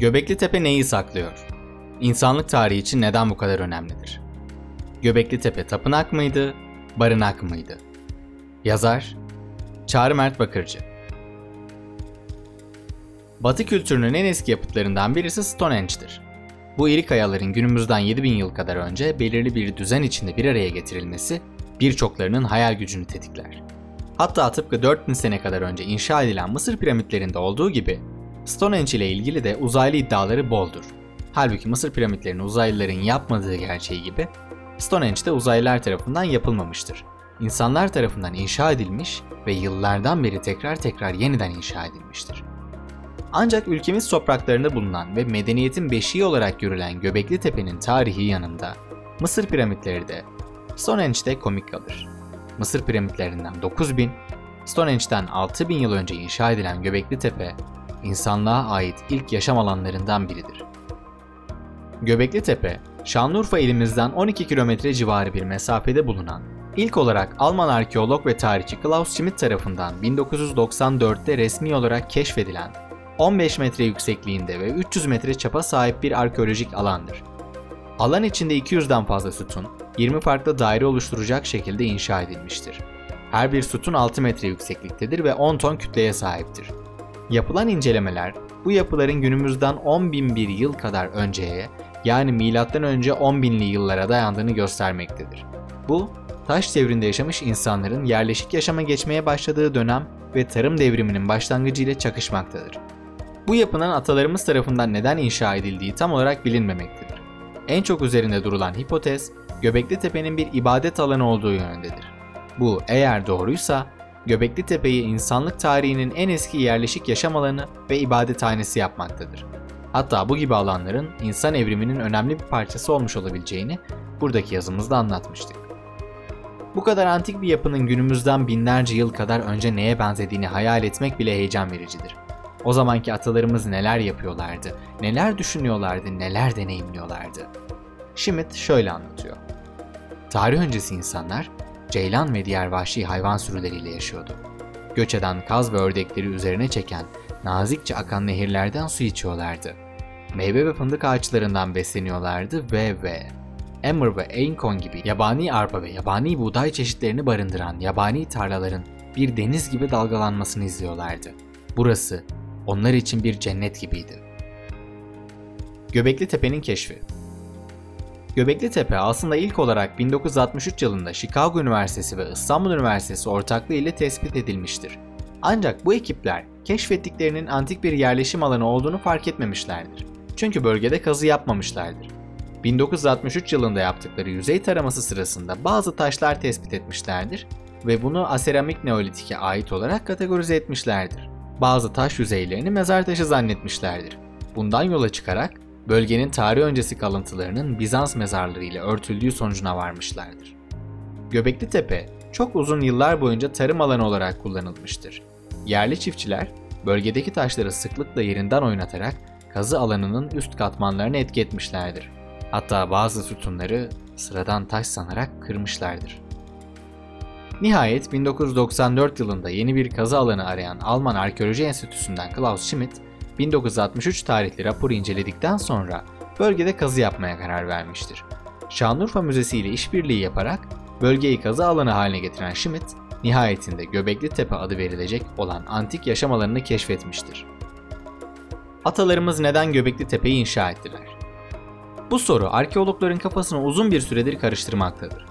Göbekli Tepe neyi saklıyor? İnsanlık tarihi için neden bu kadar önemlidir? Göbekli Tepe tapınak mıydı, barınak mıydı? Yazar Çağrı Mert Bakırcı Batı kültürünün en eski yapıtlarından birisi Stonehenge'dir. Bu iri kayaların günümüzden 7000 yıl kadar önce belirli bir düzen içinde bir araya getirilmesi birçoklarının hayal gücünü tetikler. Hatta tıpkı 4000 sene kadar önce inşa edilen Mısır piramitlerinde olduğu gibi Stonehenge ile ilgili de uzaylı iddiaları boldur. Halbuki Mısır piramitlerini uzaylıların yapmadığı gerçeği gibi Stonehenge de uzaylılar tarafından yapılmamıştır. İnsanlar tarafından inşa edilmiş ve yıllardan beri tekrar tekrar yeniden inşa edilmiştir. Ancak ülkemiz topraklarında bulunan ve medeniyetin beşiği olarak görülen Göbekli Tepe'nin tarihi yanında Mısır piramitleri de Stonehenge'de komik kalır. Mısır piramitlerinden 9000, Stonehenge'den 6000 yıl önce inşa edilen Göbekli Tepe, insanlığa ait ilk yaşam alanlarından biridir. Göbekli Tepe, Şanlıurfa ilimizden 12 kilometre civarı bir mesafede bulunan, ilk olarak Alman arkeolog ve tarihçi Klaus Schmidt tarafından 1994'te resmi olarak keşfedilen 15 metre yüksekliğinde ve 300 metre çapa sahip bir arkeolojik alandır. Alan içinde 200'den fazla sütun, 20 farklı daire oluşturacak şekilde inşa edilmiştir. Her bir sütun 6 metre yüksekliktedir ve 10 ton kütleye sahiptir. Yapılan incelemeler bu yapıların günümüzden 10.001 yıl kadar önceye yani milattan önce 10.000'li yıllara dayandığını göstermektedir. Bu taş devrinde yaşamış insanların yerleşik yaşama geçmeye başladığı dönem ve tarım devriminin başlangıcı ile çakışmaktadır. Bu yapının atalarımız tarafından neden inşa edildiği tam olarak bilinmemektedir. En çok üzerinde durulan hipotez, Göbekli Tepe'nin bir ibadet alanı olduğu yönündedir. Bu eğer doğruysa, Göbekli Tepe'yi insanlık tarihinin en eski yerleşik yaşam alanı ve ibadethanesi yapmaktadır. Hatta bu gibi alanların insan evriminin önemli bir parçası olmuş olabileceğini buradaki yazımızda anlatmıştık. Bu kadar antik bir yapının günümüzden binlerce yıl kadar önce neye benzediğini hayal etmek bile heyecan vericidir. O zamanki atalarımız neler yapıyorlardı, neler düşünüyorlardı, neler deneyimliyorlardı. Schmidt şöyle anlatıyor. Tarih öncesi insanlar ceylan ve diğer vahşi hayvan sürüleriyle yaşıyordu. Göç eden kaz ve ördekleri üzerine çeken nazikçe akan nehirlerden su içiyorlardı. Meyve ve fındık ağaçlarından besleniyorlardı ve ve Emmer ve Aincon gibi yabani arpa ve yabani buğday çeşitlerini barındıran yabani tarlaların bir deniz gibi dalgalanmasını izliyorlardı. Burası onlar için bir cennet gibiydi. Göbekli Tepe'nin keşfi Göbekli Tepe aslında ilk olarak 1963 yılında Chicago Üniversitesi ve İstanbul Üniversitesi ortaklığı ile tespit edilmiştir. Ancak bu ekipler keşfettiklerinin antik bir yerleşim alanı olduğunu fark etmemişlerdir. Çünkü bölgede kazı yapmamışlardır. 1963 yılında yaptıkları yüzey taraması sırasında bazı taşlar tespit etmişlerdir ve bunu aseramik neolitike ait olarak kategorize etmişlerdir. Bazı taş yüzeylerini mezar taşı zannetmişlerdir. Bundan yola çıkarak bölgenin tarih öncesi kalıntılarının Bizans mezarları ile örtüldüğü sonucuna varmışlardır. Göbekli Tepe çok uzun yıllar boyunca tarım alanı olarak kullanılmıştır. Yerli çiftçiler bölgedeki taşları sıklıkla yerinden oynatarak kazı alanının üst katmanlarını etki etmişlerdir. Hatta bazı sütunları sıradan taş sanarak kırmışlardır. Nihayet 1994 yılında yeni bir kazı alanı arayan Alman Arkeoloji Enstitüsü'nden Klaus Schmidt, 1963 tarihli raporu inceledikten sonra bölgede kazı yapmaya karar vermiştir. Şanlıurfa Müzesi ile işbirliği yaparak bölgeyi kazı alanı haline getiren Schmidt, nihayetinde Göbekli Tepe adı verilecek olan antik yaşam alanını keşfetmiştir. Atalarımız neden Göbekli Tepe'yi inşa ettiler? Bu soru arkeologların kafasını uzun bir süredir karıştırmaktadır.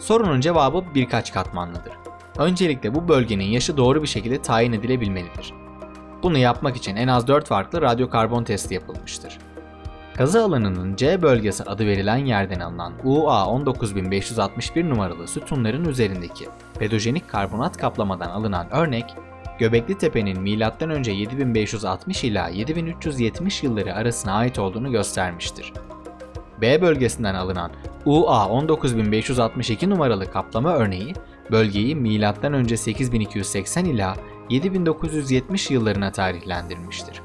Sorunun cevabı birkaç katmanlıdır. Öncelikle bu bölgenin yaşı doğru bir şekilde tayin edilebilmelidir. Bunu yapmak için en az 4 farklı radyokarbon testi yapılmıştır. Kazı alanının C bölgesi adı verilen yerden alınan UA 19561 numaralı sütunların üzerindeki pedojenik karbonat kaplamadan alınan örnek, Göbekli Tepe'nin M.Ö. 7560 ila 7370 yılları arasına ait olduğunu göstermiştir. B bölgesinden alınan UA 19562 numaralı kaplama örneği bölgeyi M.Ö. 8280 ila 7970 yıllarına tarihlendirmiştir.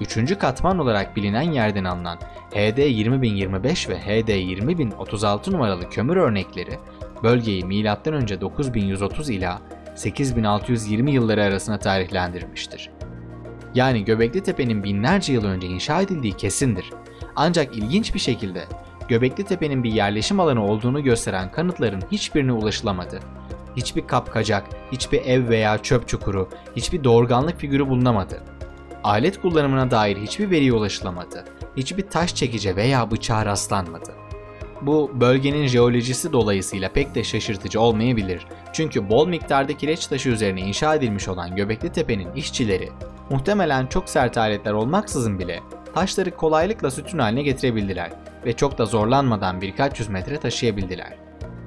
Üçüncü katman olarak bilinen yerden alınan HD 20025 ve HD 20036 numaralı kömür örnekleri bölgeyi M.Ö. 9130 ila 8620 yılları arasına tarihlendirmiştir. Yani Göbekli Tepe'nin binlerce yıl önce inşa edildiği kesindir. Ancak ilginç bir şekilde Göbekli Tepe'nin bir yerleşim alanı olduğunu gösteren kanıtların hiçbirine ulaşılamadı. Hiçbir kapkacak, hiçbir ev veya çöp çukuru, hiçbir doğurganlık figürü bulunamadı. Alet kullanımına dair hiçbir veriye ulaşılamadı. Hiçbir taş çekici veya bıçağa rastlanmadı. Bu bölgenin jeolojisi dolayısıyla pek de şaşırtıcı olmayabilir. Çünkü bol miktarda kireç taşı üzerine inşa edilmiş olan Göbekli Tepe'nin işçileri muhtemelen çok sert aletler olmaksızın bile taşları kolaylıkla sütun haline getirebildiler ve çok da zorlanmadan birkaç yüz metre taşıyabildiler.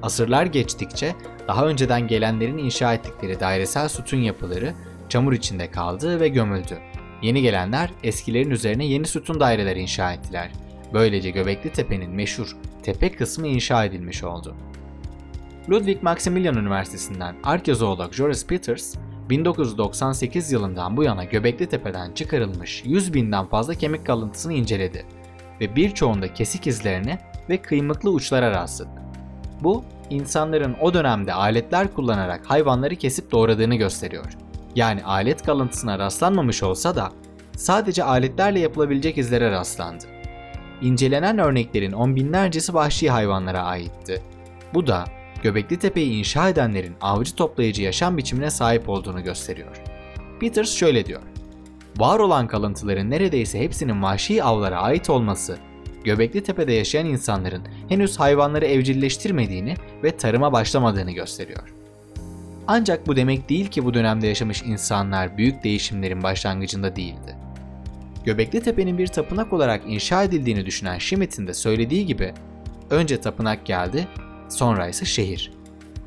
Asırlar geçtikçe daha önceden gelenlerin inşa ettikleri dairesel sütun yapıları çamur içinde kaldı ve gömüldü. Yeni gelenler eskilerin üzerine yeni sütun daireler inşa ettiler. Böylece Göbekli Tepe'nin meşhur tepe kısmı inşa edilmiş oldu. Ludwig Maximilian Üniversitesi'nden arkeozoolog Joris Peters, 1998 yılından bu yana Göbekli Tepe'den çıkarılmış 100 binden fazla kemik kalıntısını inceledi ve birçoğunda kesik izlerine ve kıymıklı uçlara rastladı. Bu, insanların o dönemde aletler kullanarak hayvanları kesip doğradığını gösteriyor. Yani alet kalıntısına rastlanmamış olsa da sadece aletlerle yapılabilecek izlere rastlandı. İncelenen örneklerin on binlercesi vahşi hayvanlara aitti. Bu da Göbekli Tepe'yi inşa edenlerin avcı toplayıcı yaşam biçimine sahip olduğunu gösteriyor. Peters şöyle diyor. Var olan kalıntıların neredeyse hepsinin vahşi avlara ait olması, Göbekli Tepe'de yaşayan insanların henüz hayvanları evcilleştirmediğini ve tarıma başlamadığını gösteriyor. Ancak bu demek değil ki bu dönemde yaşamış insanlar büyük değişimlerin başlangıcında değildi. Göbekli Tepe'nin bir tapınak olarak inşa edildiğini düşünen Schmidt'in de söylediği gibi önce tapınak geldi, sonra ise şehir.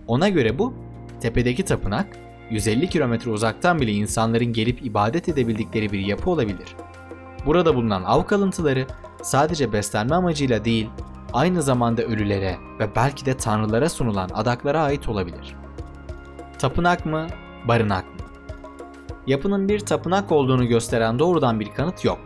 Ona göre bu tepedeki tapınak 150 kilometre uzaktan bile insanların gelip ibadet edebildikleri bir yapı olabilir. Burada bulunan av kalıntıları sadece beslenme amacıyla değil, aynı zamanda ölülere ve belki de tanrılara sunulan adaklara ait olabilir. Tapınak mı, barınak mı? Yapının bir tapınak olduğunu gösteren doğrudan bir kanıt yok.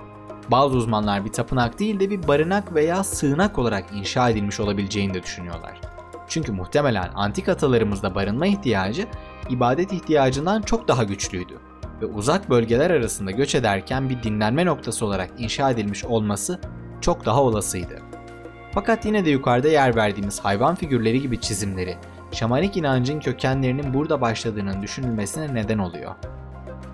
Bazı uzmanlar bir tapınak değil de bir barınak veya sığınak olarak inşa edilmiş olabileceğini de düşünüyorlar. Çünkü muhtemelen antik atalarımızda barınma ihtiyacı ibadet ihtiyacından çok daha güçlüydü ve uzak bölgeler arasında göç ederken bir dinlenme noktası olarak inşa edilmiş olması çok daha olasıydı. Fakat yine de yukarıda yer verdiğimiz hayvan figürleri gibi çizimleri, şamanik inancın kökenlerinin burada başladığının düşünülmesine neden oluyor.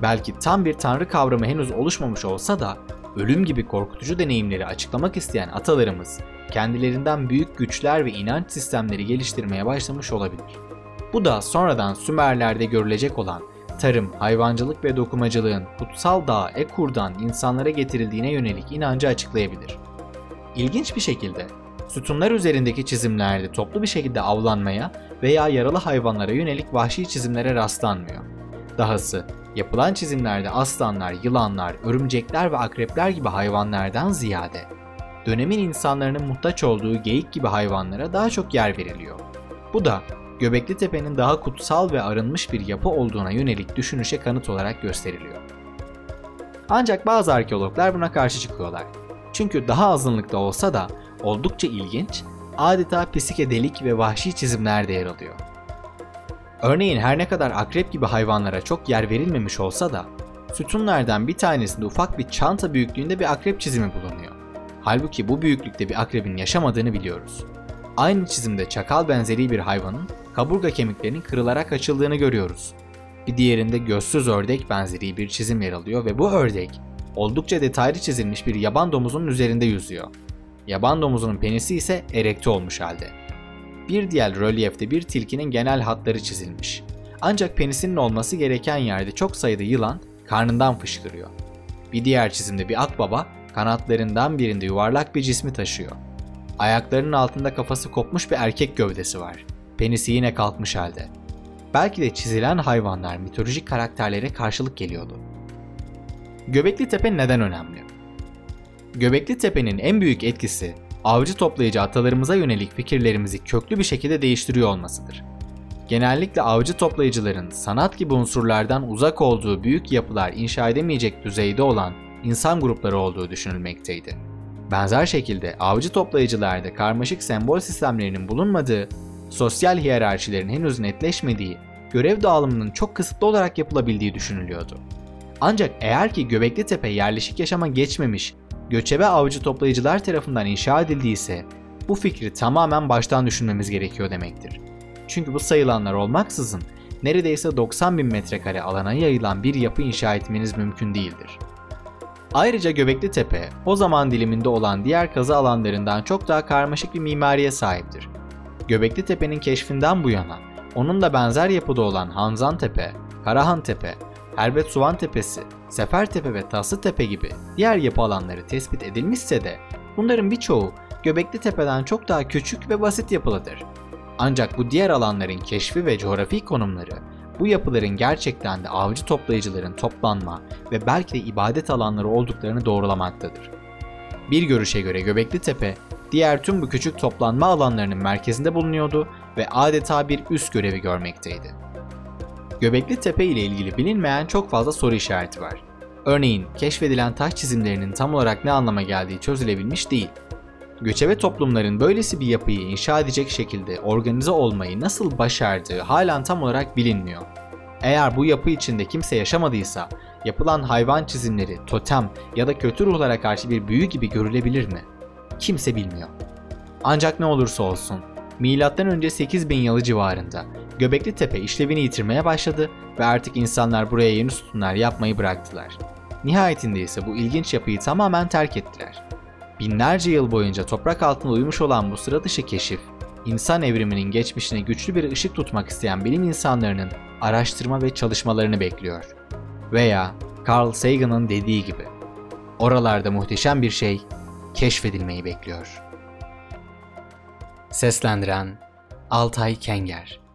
Belki tam bir tanrı kavramı henüz oluşmamış olsa da ölüm gibi korkutucu deneyimleri açıklamak isteyen atalarımız kendilerinden büyük güçler ve inanç sistemleri geliştirmeye başlamış olabilir. Bu da sonradan Sümerler'de görülecek olan tarım, hayvancılık ve dokumacılığın kutsal dağ Ekur'dan insanlara getirildiğine yönelik inancı açıklayabilir. İlginç bir şekilde sütunlar üzerindeki çizimlerde toplu bir şekilde avlanmaya veya yaralı hayvanlara yönelik vahşi çizimlere rastlanmıyor. Dahası yapılan çizimlerde aslanlar, yılanlar, örümcekler ve akrepler gibi hayvanlardan ziyade dönemin insanların muhtaç olduğu geyik gibi hayvanlara daha çok yer veriliyor. Bu da Göbekli Tepe'nin daha kutsal ve arınmış bir yapı olduğuna yönelik düşünüşe kanıt olarak gösteriliyor. Ancak bazı arkeologlar buna karşı çıkıyorlar. Çünkü daha azınlıkta olsa da oldukça ilginç, adeta psikedelik ve vahşi çizimler de yer alıyor. Örneğin her ne kadar akrep gibi hayvanlara çok yer verilmemiş olsa da sütunlardan bir tanesinde ufak bir çanta büyüklüğünde bir akrep çizimi bulunuyor. Halbuki bu büyüklükte bir akrebin yaşamadığını biliyoruz. Aynı çizimde çakal benzeri bir hayvanın kaburga kemiklerinin kırılarak açıldığını görüyoruz. Bir diğerinde gözsüz ördek benzeri bir çizim yer alıyor ve bu ördek oldukça detaylı çizilmiş bir yaban domuzunun üzerinde yüzüyor. Yaban domuzunun penisi ise erekte olmuş halde. Bir diğer rölyefte bir tilkinin genel hatları çizilmiş. Ancak penisinin olması gereken yerde çok sayıda yılan karnından fışkırıyor. Bir diğer çizimde bir akbaba kanatlarından birinde yuvarlak bir cismi taşıyor. Ayaklarının altında kafası kopmuş bir erkek gövdesi var. Penisi yine kalkmış halde. Belki de çizilen hayvanlar mitolojik karakterlere karşılık geliyordu. Göbekli Tepe neden önemli? Göbekli Tepe'nin en büyük etkisi avcı toplayıcı atalarımıza yönelik fikirlerimizi köklü bir şekilde değiştiriyor olmasıdır. Genellikle avcı toplayıcıların sanat gibi unsurlardan uzak olduğu büyük yapılar inşa edemeyecek düzeyde olan insan grupları olduğu düşünülmekteydi. Benzer şekilde avcı toplayıcılarda karmaşık sembol sistemlerinin bulunmadığı, sosyal hiyerarşilerin henüz netleşmediği, görev dağılımının çok kısıtlı olarak yapılabildiği düşünülüyordu. Ancak eğer ki Göbekli Tepe yerleşik yaşama geçmemiş, göçebe avcı toplayıcılar tarafından inşa edildiyse bu fikri tamamen baştan düşünmemiz gerekiyor demektir. Çünkü bu sayılanlar olmaksızın neredeyse 90 bin metrekare alana yayılan bir yapı inşa etmeniz mümkün değildir. Ayrıca Göbekli Tepe, o zaman diliminde olan diğer kazı alanlarından çok daha karmaşık bir mimariye sahiptir. Göbekli Tepe'nin keşfinden bu yana, onun da benzer yapıda olan Hanzan Tepe, Karahan Tepe, Herbet Suvan Tepesi, Sefer Tepe ve Taslı Tepe gibi diğer yapı alanları tespit edilmişse de bunların birçoğu Göbekli Tepe'den çok daha küçük ve basit yapılıdır. Ancak bu diğer alanların keşfi ve coğrafi konumları bu yapıların gerçekten de avcı toplayıcıların toplanma ve belki de ibadet alanları olduklarını doğrulamaktadır. Bir görüşe göre Göbekli Tepe, diğer tüm bu küçük toplanma alanlarının merkezinde bulunuyordu ve adeta bir üst görevi görmekteydi. Göbekli Tepe ile ilgili bilinmeyen çok fazla soru işareti var. Örneğin keşfedilen taş çizimlerinin tam olarak ne anlama geldiği çözülebilmiş değil. Göçebe toplumların böylesi bir yapıyı inşa edecek şekilde organize olmayı nasıl başardığı halen tam olarak bilinmiyor. Eğer bu yapı içinde kimse yaşamadıysa, yapılan hayvan çizimleri, totem ya da kötü ruhlara karşı bir büyü gibi görülebilir mi? Kimse bilmiyor. Ancak ne olursa olsun, M.Ö. 8000 yılı civarında Göbekli Tepe işlevini yitirmeye başladı ve artık insanlar buraya yeni sütunlar yapmayı bıraktılar. Nihayetinde ise bu ilginç yapıyı tamamen terk ettiler. Binlerce yıl boyunca toprak altında uyumuş olan bu sıra dışı keşif, insan evriminin geçmişine güçlü bir ışık tutmak isteyen bilim insanlarının araştırma ve çalışmalarını bekliyor. Veya Carl Sagan'ın dediği gibi, oralarda muhteşem bir şey keşfedilmeyi bekliyor. Seslendiren Altay Kenger